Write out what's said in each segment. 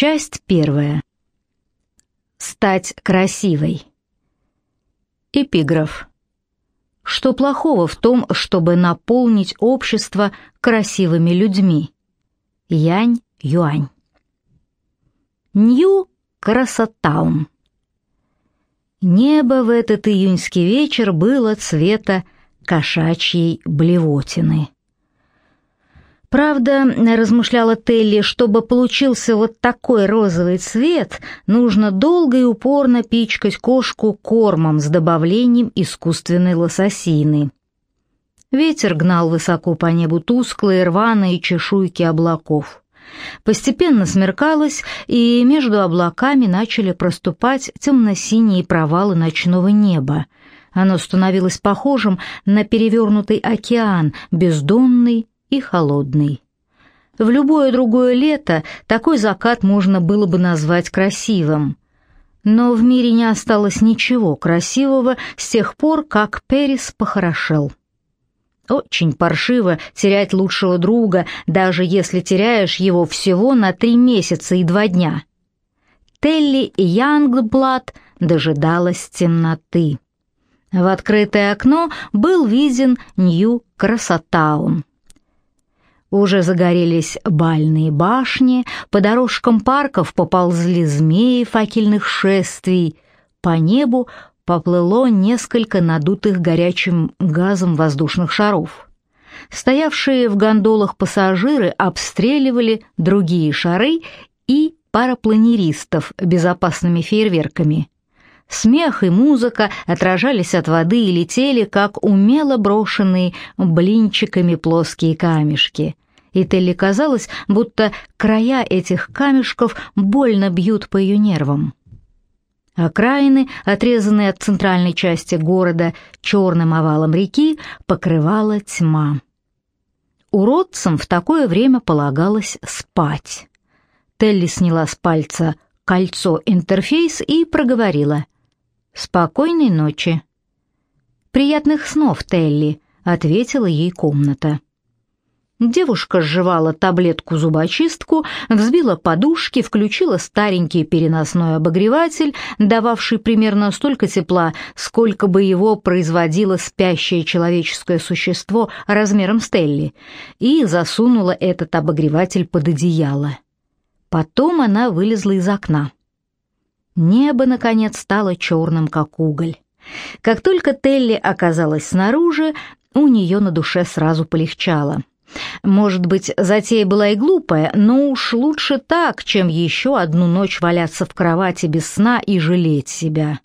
Часть первая. Стать красивой. Эпиграф. Что плохого в том, чтобы наполнить общество красивыми людьми? Янь Юань. Нью Красотаун. Небо в этот июньский вечер было цвета кошачьей блевотины. Правда, размышляла Телли, чтобы получился вот такой розовый цвет, нужно долго и упорно пичкать кошку кормом с добавлением искусственной лососины. Ветер гнал высоко по небу тусклые рваные чешуйки облаков. Постепенно смеркалось, и между облаками начали проступать темно-синие провалы ночного неба. Оно становилось похожим на перевернутый океан, бездонный и холодный. В любое другое лето такой закат можно было бы назвать красивым. Но в мире не осталось ничего красивого с тех пор, как Перис похорошел. Очень паршиво терять лучшего друга, даже если теряешь его всего на три месяца и два дня. Телли Янгблад дожидалась темноты. В открытое окно был виден Нью-Красотаун. Уже загорелись бальные башни, по дорожкам парков поползли змеи факельных шествий, по небу поплыло несколько надутых горячим газом воздушных шаров. Стоявшие в гондолах пассажиры обстреливали другие шары и парапланеристов безопасными фейерверками. Смех и музыка отражались от воды и летели, как умело брошенные блинчиками плоские камешки. И Телли казалось, будто края этих камешков больно бьют по ее нервам. Окраины, отрезанные от центральной части города черным овалом реки, покрывала тьма. Уродцам в такое время полагалось спать. Телли сняла с пальца кольцо интерфейс и проговорила — «Спокойной ночи». «Приятных снов, Телли», — ответила ей комната. Девушка сживала таблетку-зубочистку, взбила подушки, включила старенький переносной обогреватель, дававший примерно столько тепла, сколько бы его производило спящее человеческое существо размером с Телли, и засунула этот обогреватель под одеяло. Потом она вылезла из окна. Небо, наконец, стало черным, как уголь. Как только Телли оказалась снаружи, у нее на душе сразу полегчало. Может быть, затея была и глупая, но уж лучше так, чем еще одну ночь валяться в кровати без сна и жалеть себя.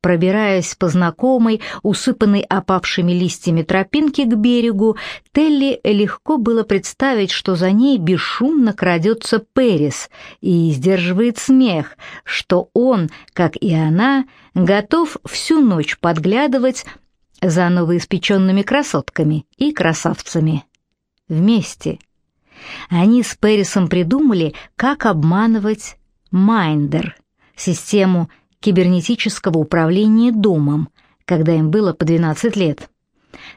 Пробираясь по знакомой, усыпанной опавшими листьями тропинке к берегу, Тэлли легко было представить, что за ней бесшумно крадется Перис и сдерживает смех, что он, как и она, готов всю ночь подглядывать за новоиспеченными красотками и красавцами. Вместе. Они с Перисом придумали, как обманывать Майндер, систему кибернетического управления домом, когда им было по 12 лет.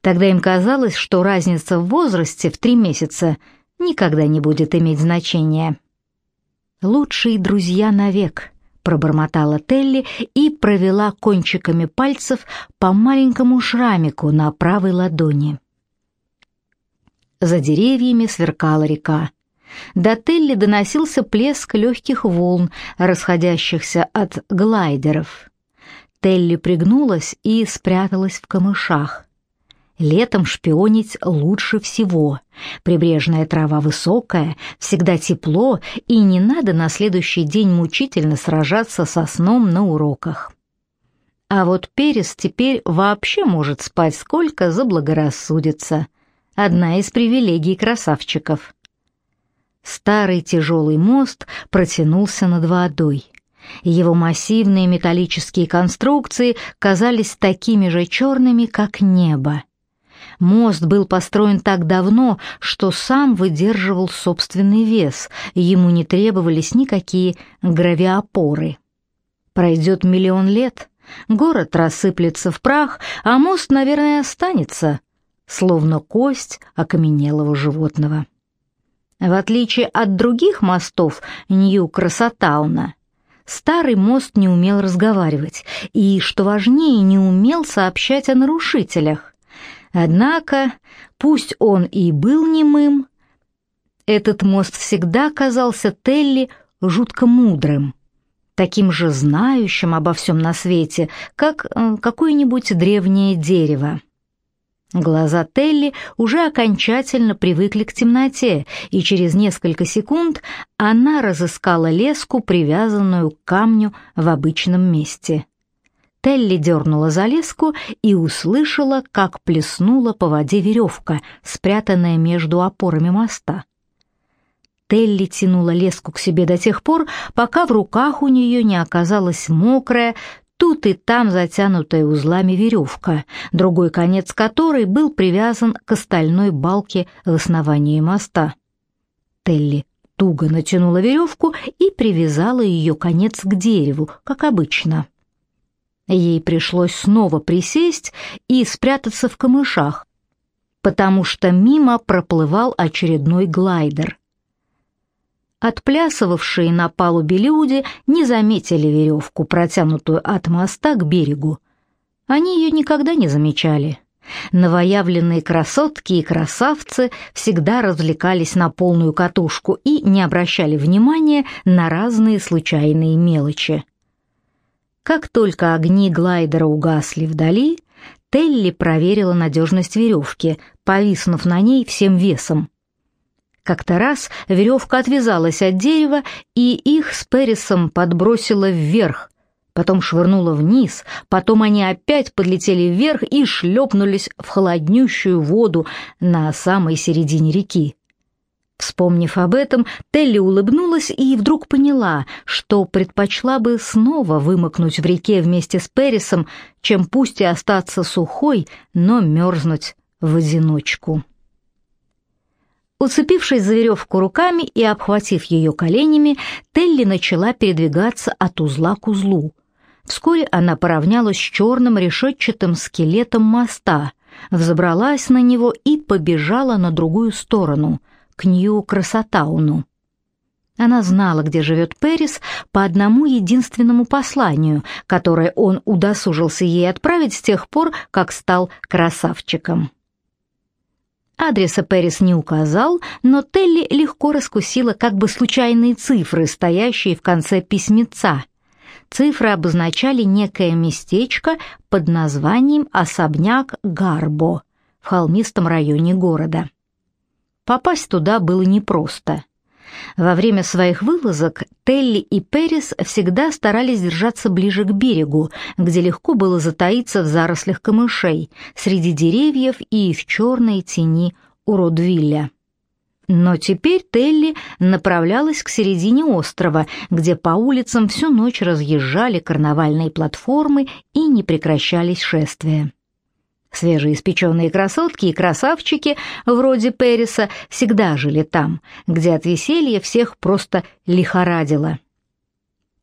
Тогда им казалось, что разница в возрасте в три месяца никогда не будет иметь значения. «Лучшие друзья навек», — пробормотала Телли и провела кончиками пальцев по маленькому шрамику на правой ладони. За деревьями сверкала река. До Телли доносился плеск легких волн, расходящихся от глайдеров. Телли пригнулась и спряталась в камышах. Летом шпионить лучше всего. Прибрежная трава высокая, всегда тепло, и не надо на следующий день мучительно сражаться со сном на уроках. А вот Перес теперь вообще может спать сколько заблагорассудится. Одна из привилегий красавчиков. Старый тяжелый мост протянулся над водой. Его массивные металлические конструкции казались такими же черными, как небо. Мост был построен так давно, что сам выдерживал собственный вес, ему не требовались никакие гравиопоры. Пройдет миллион лет, город рассыплется в прах, а мост, наверное, останется, словно кость окаменелого животного. В отличие от других мостов Нью-Красотауна, старый мост не умел разговаривать и, что важнее, не умел сообщать о нарушителях. Однако, пусть он и был немым, этот мост всегда казался Телли жутко мудрым, таким же знающим обо всем на свете, как э, какое-нибудь древнее дерево. Глаза Телли уже окончательно привыкли к темноте, и через несколько секунд она разыскала леску, привязанную к камню в обычном месте. Телли дернула за леску и услышала, как плеснула по воде веревка, спрятанная между опорами моста. Телли тянула леску к себе до тех пор, пока в руках у нее не оказалась мокрая, тут и там затянутая узлами веревка, другой конец которой был привязан к остальной балке в основании моста. Телли туго натянула веревку и привязала ее конец к дереву, как обычно. Ей пришлось снова присесть и спрятаться в камышах, потому что мимо проплывал очередной глайдер. Отплясывавшие на палубе люди не заметили веревку, протянутую от моста к берегу. Они ее никогда не замечали. Новоявленные красотки и красавцы всегда развлекались на полную катушку и не обращали внимания на разные случайные мелочи. Как только огни глайдера угасли вдали, Телли проверила надежность веревки, повиснув на ней всем весом. Как-то раз веревка отвязалась от дерева, и их с Пересом подбросило вверх, потом швырнуло вниз, потом они опять подлетели вверх и шлепнулись в холоднющую воду на самой середине реки. Вспомнив об этом, Телли улыбнулась и вдруг поняла, что предпочла бы снова вымокнуть в реке вместе с Пересом, чем пусть и остаться сухой, но мерзнуть в одиночку. Уцепившись за веревку руками и обхватив ее коленями, Телли начала передвигаться от узла к узлу. Вскоре она поравнялась с черным решетчатым скелетом моста, взобралась на него и побежала на другую сторону, к Нью-Красотауну. Она знала, где живет Перис, по одному единственному посланию, которое он удосужился ей отправить с тех пор, как стал красавчиком. Адреса Перес не указал, но Телли легко раскусила как бы случайные цифры, стоящие в конце письмеца. Цифры обозначали некое местечко под названием «Особняк Гарбо» в холмистом районе города. Попасть туда было непросто. Во время своих вылазок Телли и Перес всегда старались держаться ближе к берегу, где легко было затаиться в зарослях камышей, среди деревьев и в черной тени у Родвилля. Но теперь Телли направлялась к середине острова, где по улицам всю ночь разъезжали карнавальные платформы и не прекращались шествия. Свежеиспеченные красотки и красавчики, вроде Переса, всегда жили там, где от веселья всех просто лихорадило.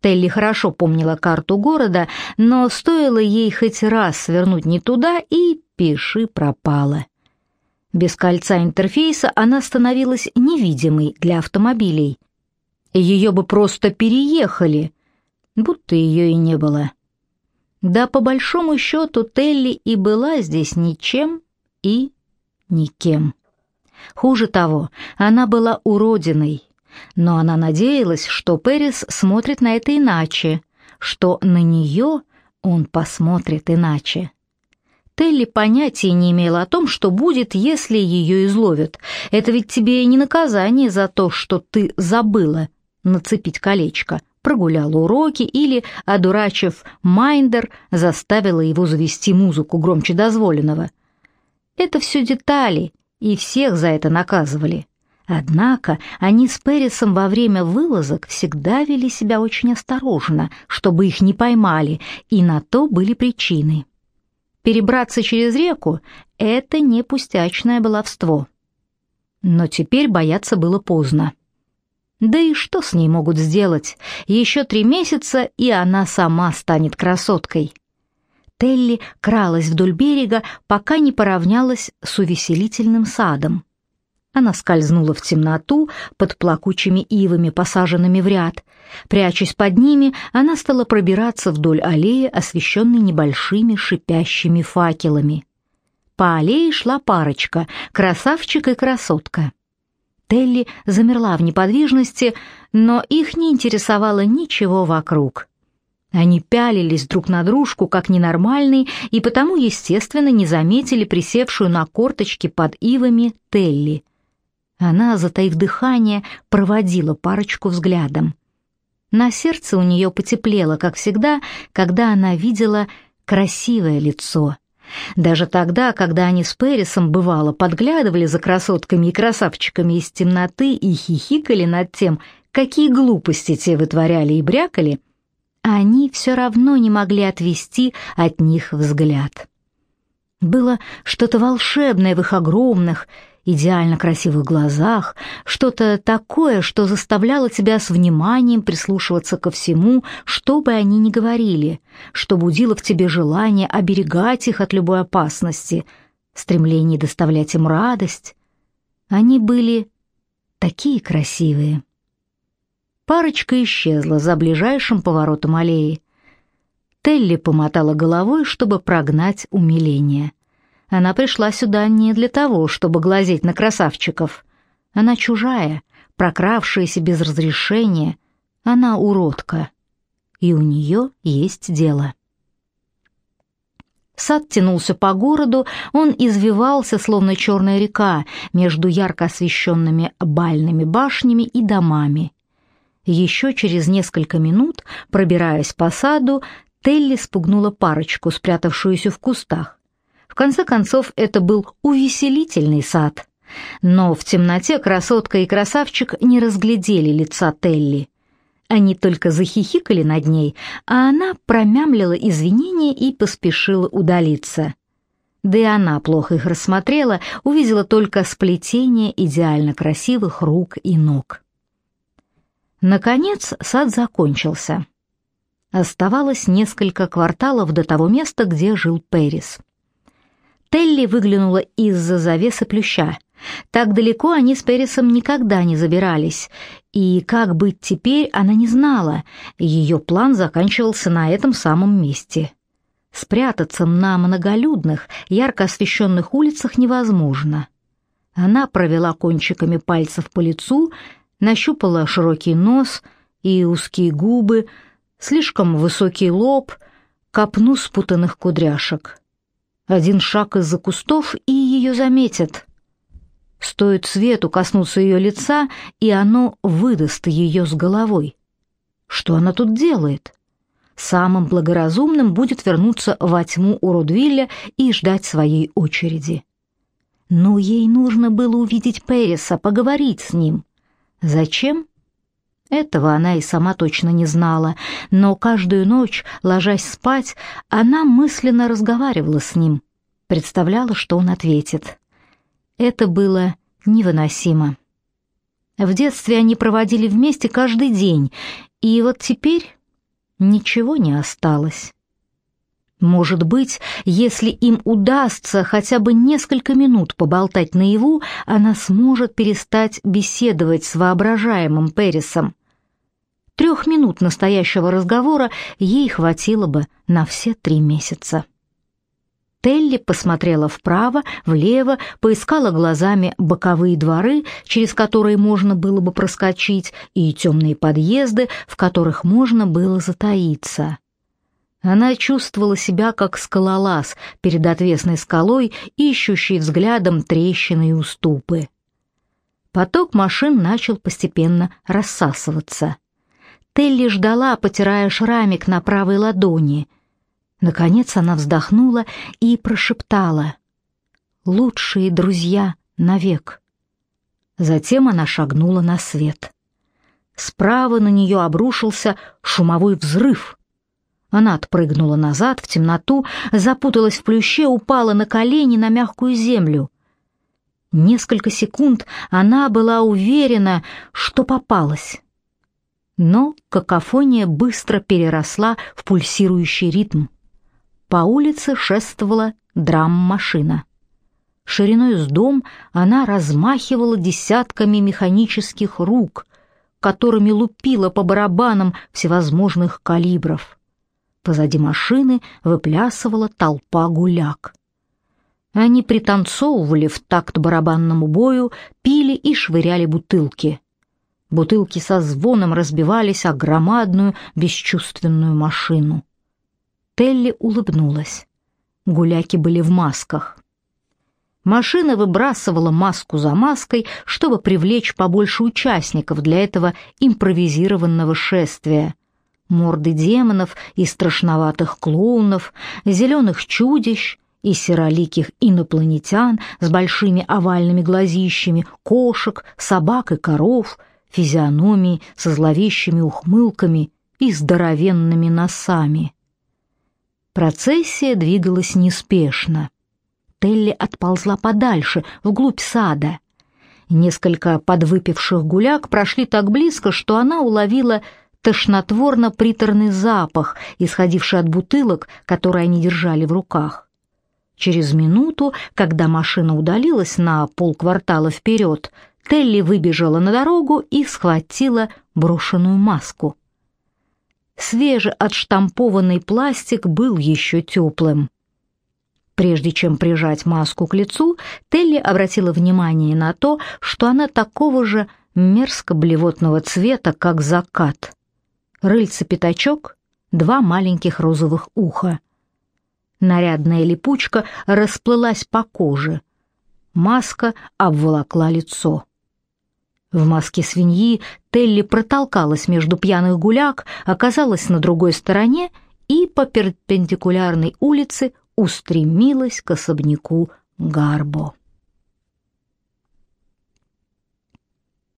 Телли хорошо помнила карту города, но стоило ей хоть раз свернуть не туда, и пиши пропала. Без кольца интерфейса она становилась невидимой для автомобилей. Ее бы просто переехали, будто ее и не было. Да по большому счету Телли и была здесь ничем и никем. Хуже того, она была уродиной, но она надеялась, что Перис смотрит на это иначе, что на нее он посмотрит иначе. Тэлли понятия не имела о том, что будет, если ее изловят. Это ведь тебе не наказание за то, что ты забыла нацепить колечко — прогуляла уроки или, одурачив Майндер, заставила его завести музыку громче дозволенного. Это все детали, и всех за это наказывали. Однако они с Пересом во время вылазок всегда вели себя очень осторожно, чтобы их не поймали, и на то были причины. Перебраться через реку — это не пустячное баловство. Но теперь бояться было поздно. Да и что с ней могут сделать? Еще три месяца, и она сама станет красоткой. Телли кралась вдоль берега, пока не поравнялась с увеселительным садом. Она скользнула в темноту под плакучими ивами, посаженными в ряд. Прячась под ними, она стала пробираться вдоль аллеи, освещенной небольшими шипящими факелами. По аллее шла парочка — красавчик и красотка. Телли замерла в неподвижности, но их не интересовало ничего вокруг. Они пялились друг на дружку, как ненормальные, и потому, естественно, не заметили присевшую на корточки под ивами Телли — она, затаив дыхание, проводила парочку взглядом. На сердце у нее потеплело, как всегда, когда она видела красивое лицо. Даже тогда, когда они с Пэрисом бывало подглядывали за красотками и красавчиками из темноты и хихикали над тем, какие глупости те вытворяли и брякали, они все равно не могли отвести от них взгляд. Было что-то волшебное в их огромных, идеально красивых глазах, что-то такое, что заставляло тебя с вниманием прислушиваться ко всему, что бы они ни говорили, что будило в тебе желание оберегать их от любой опасности, стремление доставлять им радость. Они были такие красивые. Парочка исчезла за ближайшим поворотом аллеи. Телли помотала головой, чтобы прогнать умиление. Она пришла сюда не для того, чтобы глазеть на красавчиков. Она чужая, прокравшаяся без разрешения. Она уродка. И у нее есть дело. Сад тянулся по городу, он извивался, словно черная река, между ярко освещенными бальными башнями и домами. Еще через несколько минут, пробираясь по саду, Телли спугнула парочку, спрятавшуюся в кустах. В конце концов, это был увеселительный сад. Но в темноте красотка и красавчик не разглядели лица Телли. Они только захихикали над ней, а она промямлила извинения и поспешила удалиться. Да и она плохо их рассмотрела, увидела только сплетение идеально красивых рук и ног. Наконец сад закончился. Оставалось несколько кварталов до того места, где жил Пэрис. Телли выглянула из-за завесы плюща. Так далеко они с Пересом никогда не забирались, и как быть теперь, она не знала. Ее план заканчивался на этом самом месте. Спрятаться на многолюдных, ярко освещенных улицах невозможно. Она провела кончиками пальцев по лицу, нащупала широкий нос и узкие губы, слишком высокий лоб, копну спутанных кудряшек. Один шаг из-за кустов, и ее заметят. Стоит свету коснуться ее лица, и оно выдаст ее с головой. Что она тут делает? Самым благоразумным будет вернуться во тьму Уродвилля и ждать своей очереди. Но ей нужно было увидеть Переса, поговорить с ним. Зачем? Этого она и сама точно не знала, но каждую ночь, ложась спать, она мысленно разговаривала с ним, представляла, что он ответит. Это было невыносимо. В детстве они проводили вместе каждый день, и вот теперь ничего не осталось. Может быть, если им удастся хотя бы несколько минут поболтать наяву, она сможет перестать беседовать с воображаемым Пересом. Трех минут настоящего разговора ей хватило бы на все три месяца. Телли посмотрела вправо, влево, поискала глазами боковые дворы, через которые можно было бы проскочить, и темные подъезды, в которых можно было затаиться. Она чувствовала себя как скалолаз перед отвесной скалой, ищущей взглядом трещины и уступы. Поток машин начал постепенно рассасываться. Телли ждала, потирая шрамик на правой ладони. Наконец она вздохнула и прошептала «Лучшие друзья навек». Затем она шагнула на свет. Справа на нее обрушился шумовой взрыв. Она отпрыгнула назад в темноту, запуталась в плюще, упала на колени на мягкую землю. Несколько секунд она была уверена, что попалась. Но какофония быстро переросла в пульсирующий ритм. По улице шествовала драм-машина. Шириной с дом она размахивала десятками механических рук, которыми лупила по барабанам всевозможных калибров. Позади машины выплясывала толпа гуляк. Они пританцовывали в такт барабанному бою, пили и швыряли бутылки. Бутылки со звоном разбивались о громадную бесчувственную машину. Телли улыбнулась. Гуляки были в масках. Машина выбрасывала маску за маской, чтобы привлечь побольше участников для этого импровизированного шествия. Морды демонов и страшноватых клоунов, зеленых чудищ и сероликих инопланетян с большими овальными глазищами, кошек, собак и коров, физиономии со зловещими ухмылками и здоровенными носами. Процессия двигалась неспешно. Телли отползла подальше, вглубь сада. Несколько подвыпивших гуляк прошли так близко, что она уловила тошнотворно-приторный запах, исходивший от бутылок, которые они держали в руках. Через минуту, когда машина удалилась на полквартала вперед, Телли выбежала на дорогу и схватила брошенную маску. Свежеотштампованный пластик был еще теплым. Прежде чем прижать маску к лицу, Телли обратила внимание на то, что она такого же мерзко-блевотного цвета, как закат. Рыльце-пятачок, два маленьких розовых уха. Нарядная липучка расплылась по коже. Маска обволокла лицо. В маске свиньи Телли протолкалась между пьяных гуляк, оказалась на другой стороне и по перпендикулярной улице устремилась к особняку Гарбо.